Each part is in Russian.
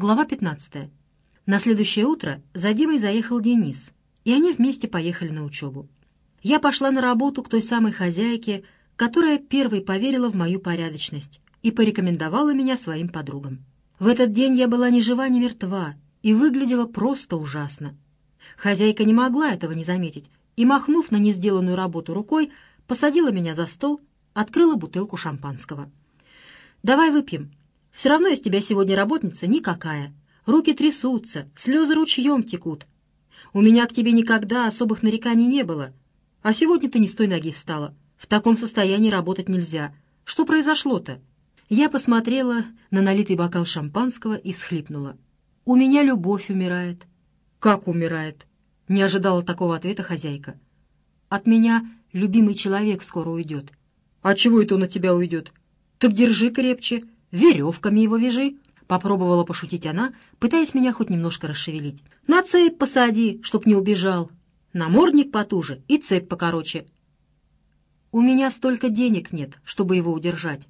Глава 15. На следующее утро за Димой заехал Денис, и они вместе поехали на учебу. Я пошла на работу к той самой хозяйке, которая первой поверила в мою порядочность и порекомендовала меня своим подругам. В этот день я была ни жива, ни мертва и выглядела просто ужасно. Хозяйка не могла этого не заметить и, махнув на несделанную работу рукой, посадила меня за стол, открыла бутылку шампанского. «Давай выпьем. Все равно из тебя сегодня работница никакая. Руки трясутся, слезы ручьем текут. У меня к тебе никогда особых нареканий не было. А сегодня ты не с той ноги встала. В таком состоянии работать нельзя. Что произошло-то?» Я посмотрела на налитый бокал шампанского и всхлипнула. «У меня любовь умирает». «Как умирает?» — не ожидала такого ответа хозяйка. «От меня любимый человек скоро уйдет». «А чего это он от тебя уйдет?» «Так держи крепче, веревками его вяжи». Попробовала пошутить она, пытаясь меня хоть немножко расшевелить. «На цепь посади, чтоб не убежал. Намордник потуже и цепь покороче». «У меня столько денег нет, чтобы его удержать».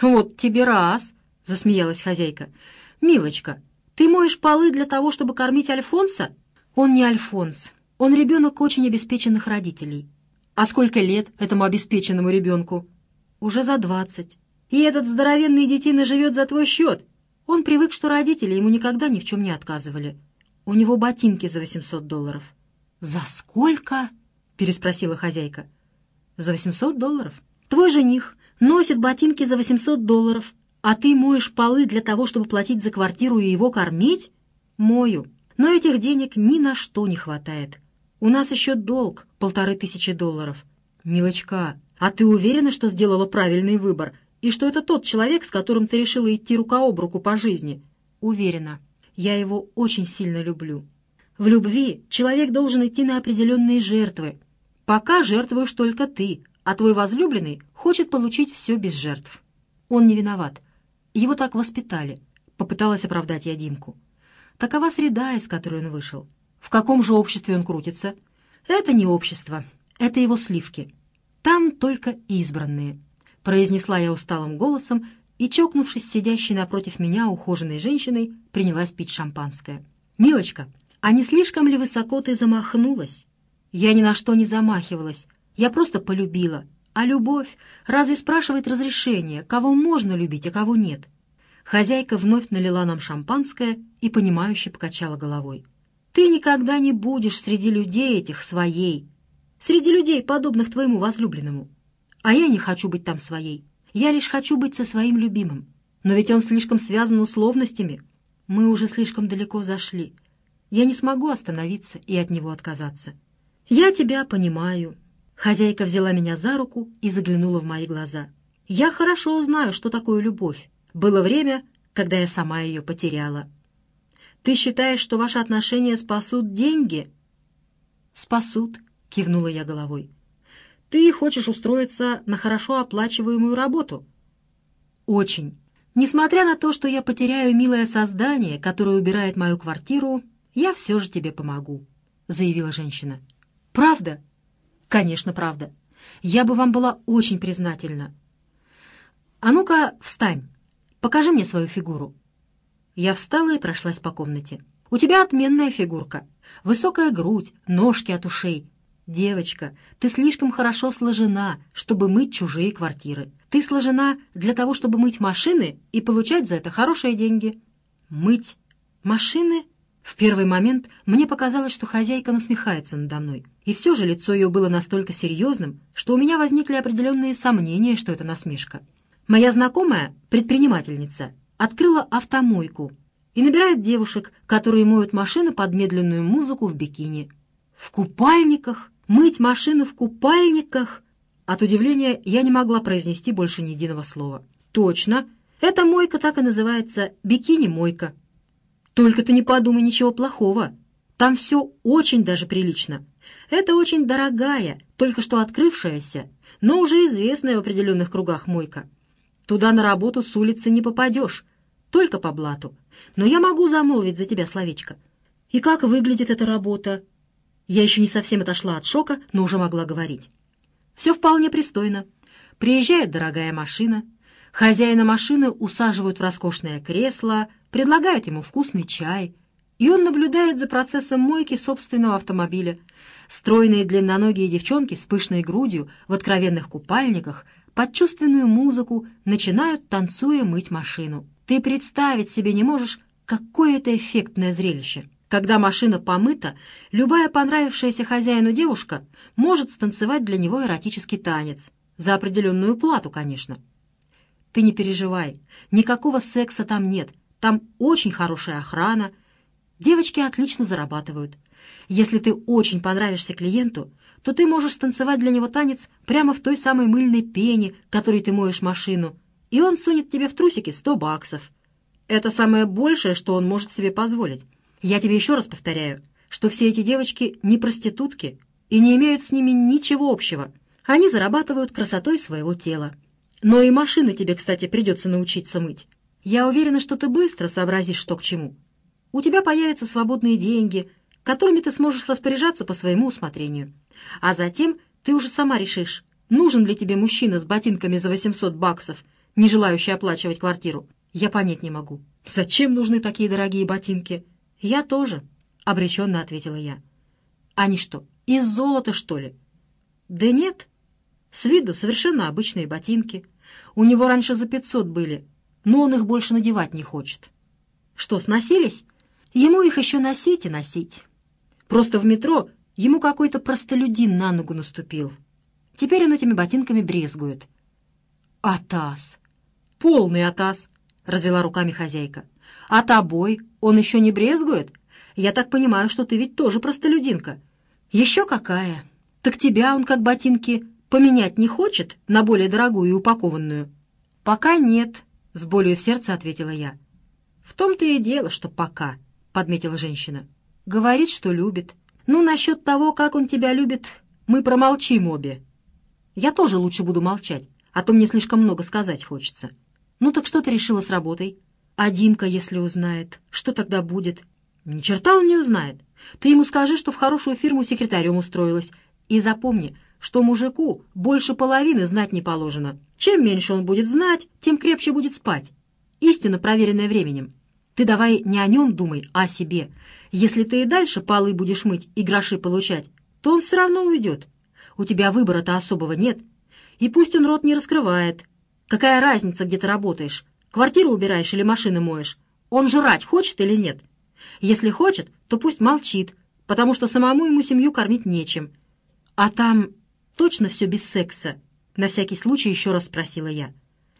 «Вот тебе раз!» — засмеялась хозяйка. «Милочка, ты моешь полы для того, чтобы кормить Альфонса?» «Он не Альфонс. Он ребенок очень обеспеченных родителей». «А сколько лет этому обеспеченному ребенку?» «Уже за двадцать. И этот здоровенный детина живет за твой счет. Он привык, что родители ему никогда ни в чем не отказывали. У него ботинки за восемьсот долларов». «За сколько?» — переспросила хозяйка. «За восемьсот долларов. Твой жених носит ботинки за 800 долларов, а ты моешь полы для того, чтобы платить за квартиру и его кормить? Мою. Но этих денег ни на что не хватает. У нас еще долг полторы тысячи долларов. Милочка, а ты уверена, что сделала правильный выбор, и что это тот человек, с которым ты решила идти рука об руку по жизни? Уверена. Я его очень сильно люблю. В любви человек должен идти на определенные жертвы. Пока жертвуешь только ты, а твой возлюбленный хочет получить все без жертв. Он не виноват. Его так воспитали. Попыталась оправдать я Димку. Такова среда, из которой он вышел. В каком же обществе он крутится? Это не общество, это его сливки. Там только избранные. Произнесла я усталым голосом и, чокнувшись сидящей напротив меня ухоженной женщиной, принялась пить шампанское. «Милочка, а не слишком ли высоко ты замахнулась?» «Я ни на что не замахивалась. Я просто полюбила. А любовь разве спрашивает разрешения, кого можно любить, а кого нет? Хозяйка вновь налила нам шампанское и, понимающе покачала головой. Ты никогда не будешь среди людей этих своей, среди людей, подобных твоему возлюбленному. А я не хочу быть там своей. Я лишь хочу быть со своим любимым. Но ведь он слишком связан условностями. Мы уже слишком далеко зашли. Я не смогу остановиться и от него отказаться. Я тебя понимаю, Хозяйка взяла меня за руку и заглянула в мои глаза. «Я хорошо знаю, что такое любовь. Было время, когда я сама ее потеряла. Ты считаешь, что ваши отношения спасут деньги?» «Спасут», — кивнула я головой. «Ты хочешь устроиться на хорошо оплачиваемую работу?» «Очень. Несмотря на то, что я потеряю милое создание, которое убирает мою квартиру, я все же тебе помогу», — заявила женщина. «Правда?» «Конечно, правда. Я бы вам была очень признательна. А ну-ка, встань. Покажи мне свою фигуру». Я встала и прошлась по комнате. «У тебя отменная фигурка. Высокая грудь, ножки от ушей. Девочка, ты слишком хорошо сложена, чтобы мыть чужие квартиры. Ты сложена для того, чтобы мыть машины и получать за это хорошие деньги». «Мыть машины?» В первый момент мне показалось, что хозяйка насмехается надо мной. И все же лицо ее было настолько серьезным, что у меня возникли определенные сомнения, что это насмешка. Моя знакомая, предпринимательница, открыла автомойку и набирает девушек, которые моют машины под медленную музыку в бикини. В купальниках? Мыть машину в купальниках? От удивления я не могла произнести больше ни единого слова. Точно, эта мойка так и называется «бикини-мойка». Только ты не подумай ничего плохого. Там все очень даже прилично. Это очень дорогая, только что открывшаяся, но уже известная в определенных кругах мойка. Туда на работу с улицы не попадешь, только по блату. Но я могу замолвить за тебя словечко. И как выглядит эта работа? Я еще не совсем отошла от шока, но уже могла говорить. Все вполне пристойно. Приезжает дорогая машина, Хозяина машины усаживают в роскошное кресло, предлагают ему вкусный чай, и он наблюдает за процессом мойки собственного автомобиля. Стройные длинноногие девчонки с пышной грудью в откровенных купальниках под чувственную музыку начинают, танцуя, мыть машину. Ты представить себе не можешь, какое это эффектное зрелище. Когда машина помыта, любая понравившаяся хозяину девушка может станцевать для него эротический танец. За определенную плату, конечно. Ты не переживай, никакого секса там нет. Там очень хорошая охрана. Девочки отлично зарабатывают. Если ты очень понравишься клиенту, то ты можешь станцевать для него танец прямо в той самой мыльной пене, которой ты моешь машину, и он сунет тебе в трусики сто баксов. Это самое большее, что он может себе позволить. Я тебе еще раз повторяю, что все эти девочки не проститутки и не имеют с ними ничего общего. Они зарабатывают красотой своего тела. Но и машины тебе, кстати, придется научиться мыть. Я уверена, что ты быстро сообразишь, что к чему. У тебя появятся свободные деньги, которыми ты сможешь распоряжаться по своему усмотрению. А затем ты уже сама решишь, нужен ли тебе мужчина с ботинками за 800 баксов, не желающий оплачивать квартиру. Я понять не могу. Зачем нужны такие дорогие ботинки? Я тоже, — обреченно ответила я. Они что, из золота, что ли? Да нет. С виду совершенно обычные ботинки. У него раньше за 500 были, но он их больше надевать не хочет. Что, сносились? Ему их еще носить и носить. Просто в метро ему какой-то простолюдин на ногу наступил. Теперь он этими ботинками брезгует. «Атас! Полный атас!» — развела руками хозяйка. «А тобой он еще не брезгует? Я так понимаю, что ты ведь тоже простолюдинка». «Еще какая! Так тебя он, как ботинки, поменять не хочет на более дорогую и упакованную?» «Пока нет», — с болью в сердце ответила я. «В том-то и дело, что пока», — подметила женщина. Говорит, что любит. Ну, насчет того, как он тебя любит, мы промолчим обе. Я тоже лучше буду молчать, а то мне слишком много сказать хочется. Ну так что ты решила с работой? А Димка, если узнает, что тогда будет? Ни черта он не узнает. Ты ему скажи, что в хорошую фирму секретарем устроилась. И запомни, что мужику больше половины знать не положено. Чем меньше он будет знать, тем крепче будет спать. Истина, проверенная временем. Ты давай не о нем думай, а о себе. Если ты и дальше полы будешь мыть и гроши получать, то он все равно уйдет. У тебя выбора-то особого нет. И пусть он рот не раскрывает. Какая разница, где ты работаешь? Квартиру убираешь или машины моешь? Он жрать хочет или нет? Если хочет, то пусть молчит, потому что самому ему семью кормить нечем. А там точно все без секса? На всякий случай еще раз спросила я.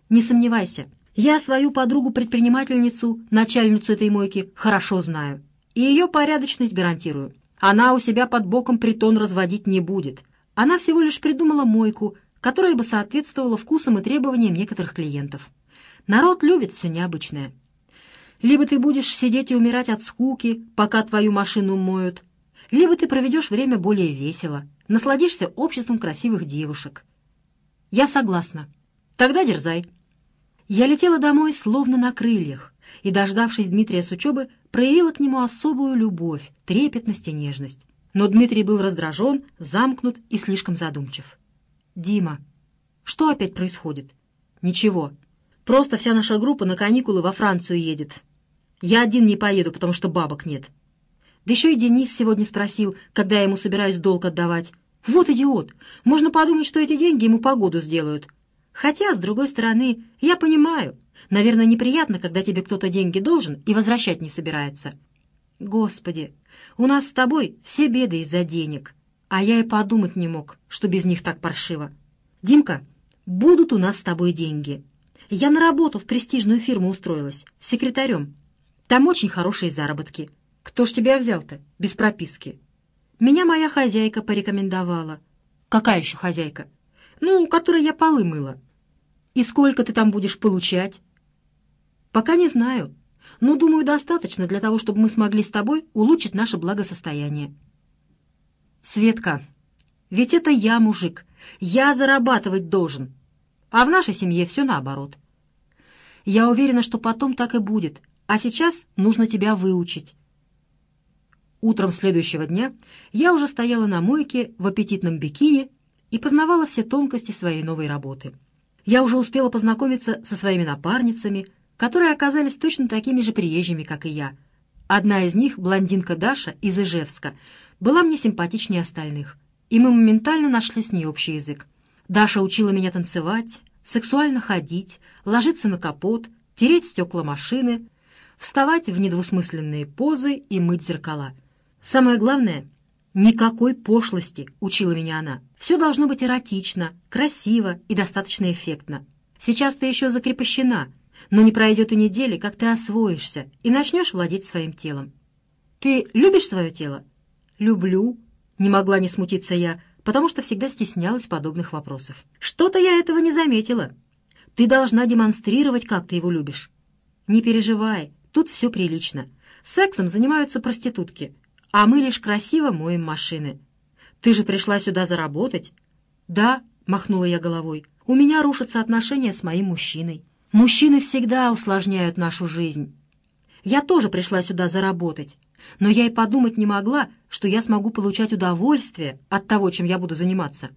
Не сомневайся, я свою подругу-предпринимательницу, начальницу этой мойки, хорошо знаю. И ее порядочность гарантирую. Она у себя под боком притон разводить не будет. Она всего лишь придумала мойку, которая бы соответствовала вкусам и требованиям некоторых клиентов. Народ любит все необычное. Либо ты будешь сидеть и умирать от скуки, пока твою машину моют, либо ты проведешь время более весело, насладишься обществом красивых девушек. Я согласна. Тогда дерзай. Я летела домой словно на крыльях, и, дождавшись Дмитрия с учебы, проявила к нему особую любовь, трепетность и нежность. Но Дмитрий был раздражен, замкнут и слишком задумчив. «Дима, что опять происходит?» «Ничего. Просто вся наша группа на каникулы во Францию едет. Я один не поеду, потому что бабок нет. Да еще и Денис сегодня спросил, когда я ему собираюсь долг отдавать. Вот идиот! Можно подумать, что эти деньги ему погоду сделают. Хотя, с другой стороны, я понимаю. Наверное, неприятно, когда тебе кто-то деньги должен и возвращать не собирается. Господи, у нас с тобой все беды из-за денег. А я и подумать не мог, что без них так паршиво. Димка, будут у нас с тобой деньги. Я на работу в престижную фирму устроилась, секретарем. Там очень хорошие заработки. Кто ж тебя взял-то, без прописки? Меня моя хозяйка порекомендовала. Какая еще хозяйка? Ну, у которой я полы мыла. «И сколько ты там будешь получать?» «Пока не знаю, но, думаю, достаточно для того, чтобы мы смогли с тобой улучшить наше благосостояние». «Светка, ведь это я мужик, я зарабатывать должен, а в нашей семье все наоборот. Я уверена, что потом так и будет, а сейчас нужно тебя выучить». Утром следующего дня я уже стояла на мойке в аппетитном бикини и познавала все тонкости своей новой работы. Я уже успела познакомиться со своими напарницами, которые оказались точно такими же приезжими, как и я. Одна из них, блондинка Даша из Ижевска, была мне симпатичнее остальных, и мы моментально нашли с ней общий язык. Даша учила меня танцевать, сексуально ходить, ложиться на капот, тереть стекла машины, вставать в недвусмысленные позы и мыть зеркала. Самое главное — «Никакой пошлости», — учила меня она. «Все должно быть эротично, красиво и достаточно эффектно. Сейчас ты еще закрепощена, но не пройдет и недели, как ты освоишься и начнешь владеть своим телом. Ты любишь свое тело?» «Люблю», — не могла не смутиться я, потому что всегда стеснялась подобных вопросов. «Что-то я этого не заметила. Ты должна демонстрировать, как ты его любишь». «Не переживай, тут все прилично. Сексом занимаются проститутки, а мы лишь красиво моем машины. Ты же пришла сюда заработать?» «Да», — махнула я головой, — «у меня рушатся отношения с моим мужчиной. Мужчины всегда усложняют нашу жизнь. Я тоже пришла сюда заработать, но я и подумать не могла, что я смогу получать удовольствие от того, чем я буду заниматься.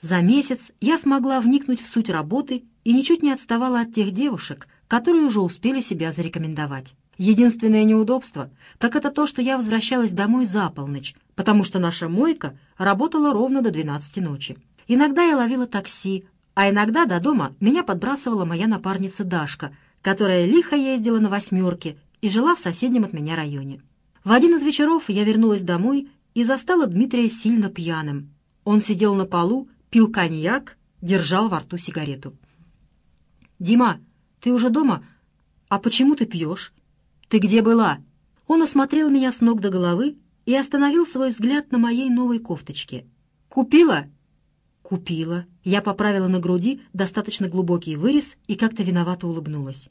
За месяц я смогла вникнуть в суть работы и ничуть не отставала от тех девушек, которые уже успели себя зарекомендовать. Единственное неудобство, так это то, что я возвращалась домой за полночь, потому что наша мойка работала ровно до 12 ночи. Иногда я ловила такси, а иногда до дома меня подбрасывала моя напарница Дашка, которая лихо ездила на «восьмерке» и жила в соседнем от меня районе. В один из вечеров я вернулась домой и застала Дмитрия сильно пьяным. Он сидел на полу, пил коньяк, держал во рту сигарету. «Дима, ты уже дома? А почему ты пьешь?» «Ты где была?» Он осмотрел меня с ног до головы и остановил свой взгляд на моей новой кофточке. «Купила?» «Купила». Я поправила на груди достаточно глубокий вырез и как-то виновато улыбнулась.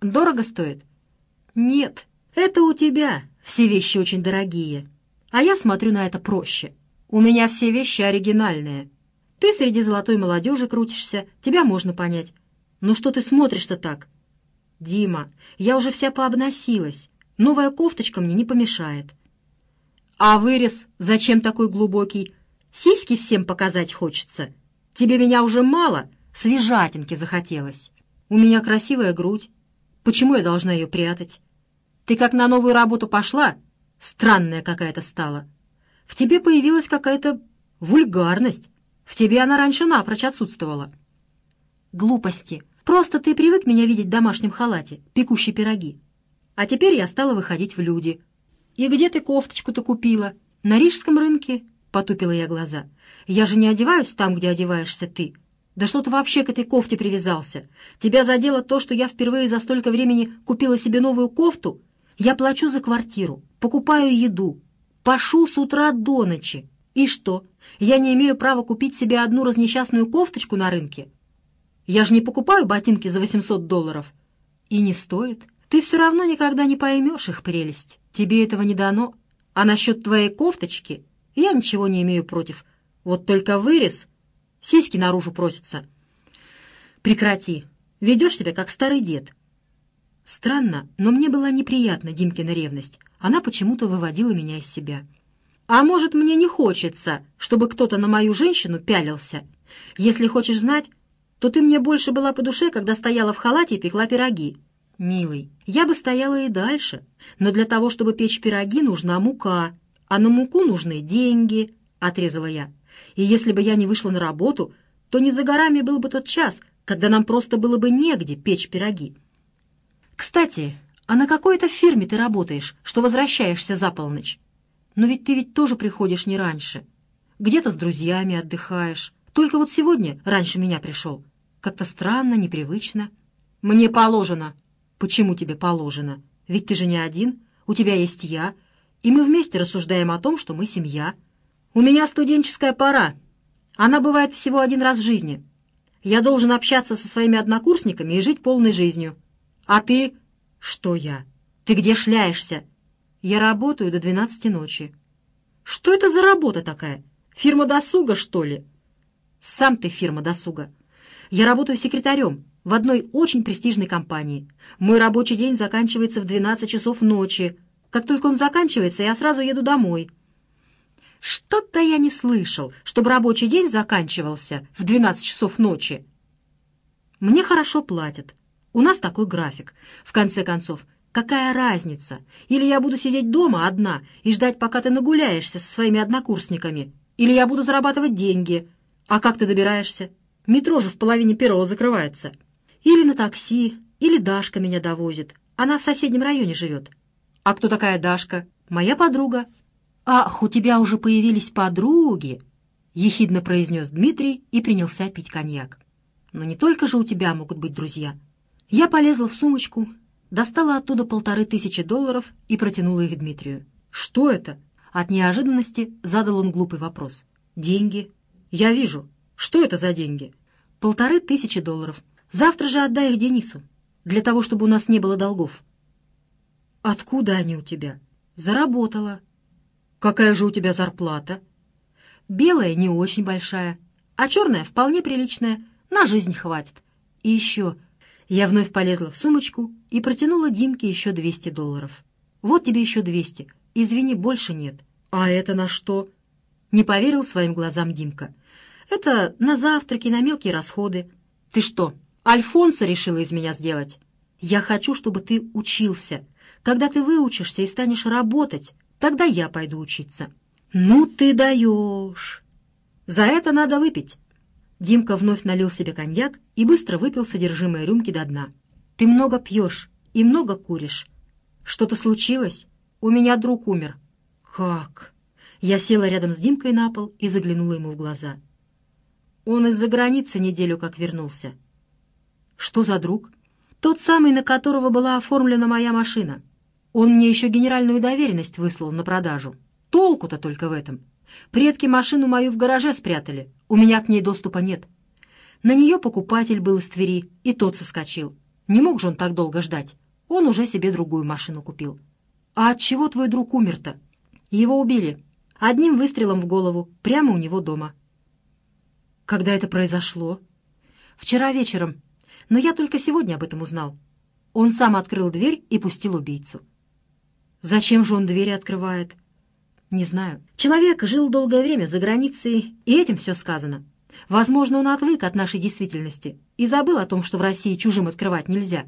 «Дорого стоит?» «Нет, это у тебя. Все вещи очень дорогие. А я смотрю на это проще. У меня все вещи оригинальные. Ты среди золотой молодежи крутишься, тебя можно понять. Ну что ты смотришь-то так? «Дима, я уже вся пообносилась. Новая кофточка мне не помешает». «А вырез зачем такой глубокий? Сиськи всем показать хочется. Тебе меня уже мало, свежатинки захотелось. У меня красивая грудь. Почему я должна ее прятать? Ты как на новую работу пошла? Странная какая-то стала. В тебе появилась какая-то вульгарность. В тебе она раньше напрочь отсутствовала». «Глупости. Просто ты привык меня видеть в домашнем халате, пекущей пироги. А теперь я стала выходить в люди. И где ты кофточку-то купила? На рижском рынке?» — потупила я глаза. «Я же не одеваюсь там, где одеваешься ты. Да что ты вообще к этой кофте привязался? Тебя задело то, что я впервые за столько времени купила себе новую кофту? Я плачу за квартиру, покупаю еду, пашу с утра до ночи. И что, я не имею права купить себе одну разнесчастную кофточку на рынке?» Я же не покупаю ботинки за 800 долларов. И не стоит. Ты все равно никогда не поймешь их прелесть. Тебе этого не дано. А насчет твоей кофточки я ничего не имею против. Вот только вырез, сиськи наружу просятся. Прекрати. Ведешь себя, как старый дед. Странно, но мне была неприятна Димкина ревность. Она почему-то выводила меня из себя. А может, мне не хочется, чтобы кто-то на мою женщину пялился? Если хочешь знать, то ты мне больше была по душе, когда стояла в халате и пекла пироги. Милый, я бы стояла и дальше, но для того, чтобы печь пироги, нужна мука, а на муку нужны деньги, — отрезала я. И если бы я не вышла на работу, то не за горами был бы тот час, когда нам просто было бы негде печь пироги. Кстати, а на какой-то фирме ты работаешь, что возвращаешься за полночь? Но ведь ты ведь тоже приходишь не раньше. Где-то с друзьями отдыхаешь. Только вот сегодня раньше меня пришел. Как-то странно, непривычно. Мне положено. Почему тебе положено? Ведь ты же не один, у тебя есть я, и мы вместе рассуждаем о том, что мы семья. У меня студенческая пора. Она бывает всего один раз в жизни. Я должен общаться со своими однокурсниками и жить полной жизнью. А ты... Что я? Ты где шляешься? Я работаю до двенадцати ночи. Что это за работа такая? Фирма досуга, что ли? Сам ты фирма досуга. Я работаю секретарем в одной очень престижной компании. Мой рабочий день заканчивается в 12 часов ночи. Как только он заканчивается, я сразу еду домой. Что-то я не слышал, чтобы рабочий день заканчивался в 12 часов ночи. Мне хорошо платят. У нас такой график. В конце концов, какая разница? Или я буду сидеть дома одна и ждать, пока ты нагуляешься со своими однокурсниками, или я буду зарабатывать деньги. А как ты добираешься? Метро же в половине первого закрывается. Или на такси, или Дашка меня довозит. Она в соседнем районе живет. А кто такая Дашка? Моя подруга. Ах, у тебя уже появились подруги, — ехидно произнес Дмитрий и принялся пить коньяк. Но не только же у тебя могут быть друзья. Я полезла в сумочку, достала оттуда полторы тысячи долларов и протянула их Дмитрию. «Что это?» От неожиданности задал он глупый вопрос. «Деньги?» «Я вижу. Что это за деньги?» «Полторы тысячи долларов. Завтра же отдай их Денису, для того, чтобы у нас не было долгов». «Откуда они у тебя?» «Заработала». «Какая же у тебя зарплата?» «Белая не очень большая, а черная вполне приличная. На жизнь хватит. И еще...» Я вновь полезла в сумочку и протянула Димке еще 200 долларов. «Вот тебе еще 200. Извини, больше нет». «А это на что?» Не поверил своим глазам Димка. «Это на завтраки, на мелкие расходы». «Ты что, Альфонса решила из меня сделать?» «Я хочу, чтобы ты учился. Когда ты выучишься и станешь работать, тогда я пойду учиться». «Ну ты даешь!» «За это надо выпить». Димка вновь налил себе коньяк и быстро выпил содержимое рюмки до дна. «Ты много пьешь и много куришь. Что-то случилось? У меня друг умер». «Как?» Я села рядом с Димкой на пол и заглянула ему в глаза. Он из-за границы неделю как вернулся. «Что за друг?» «Тот самый, на которого была оформлена моя машина. Он мне еще генеральную доверенность выслал на продажу. Толку-то только в этом. Предки машину мою в гараже спрятали, у меня к ней доступа нет. На нее покупатель был из Твери, и тот соскочил. Не мог же он так долго ждать. Он уже себе другую машину купил. А от чего твой друг умер-то? Его убили. Одним выстрелом в голову, прямо у него дома. Когда это произошло? Вчера вечером. Но я только сегодня об этом узнал. Он сам открыл дверь и пустил убийцу. Зачем же он двери открывает? Не знаю. Человек жил долгое время за границей, и этим все сказано. Возможно, он отвык от нашей действительности и забыл о том, что в России чужим открывать нельзя.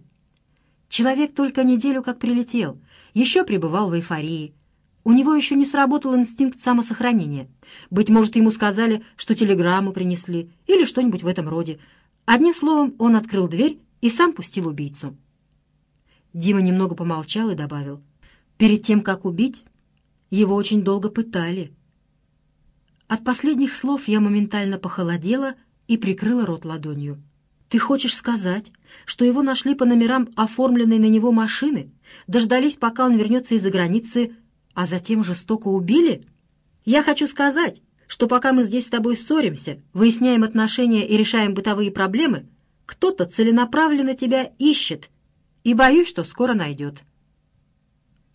Человек только неделю как прилетел, еще пребывал в эйфории. У него еще не сработал инстинкт самосохранения. Быть может, ему сказали, что телеграмму принесли или что-нибудь в этом роде. Одним словом, он открыл дверь и сам пустил убийцу. Дима немного помолчал и добавил. «Перед тем, как убить, его очень долго пытали. От последних слов я моментально похолодела и прикрыла рот ладонью. «Ты хочешь сказать, что его нашли по номерам оформленной на него машины, дождались, пока он вернется из-за границы, а затем жестоко убили? Я хочу сказать, что пока мы здесь с тобой ссоримся, выясняем отношения и решаем бытовые проблемы, кто-то целенаправленно тебя ищет, и боюсь, что скоро найдет».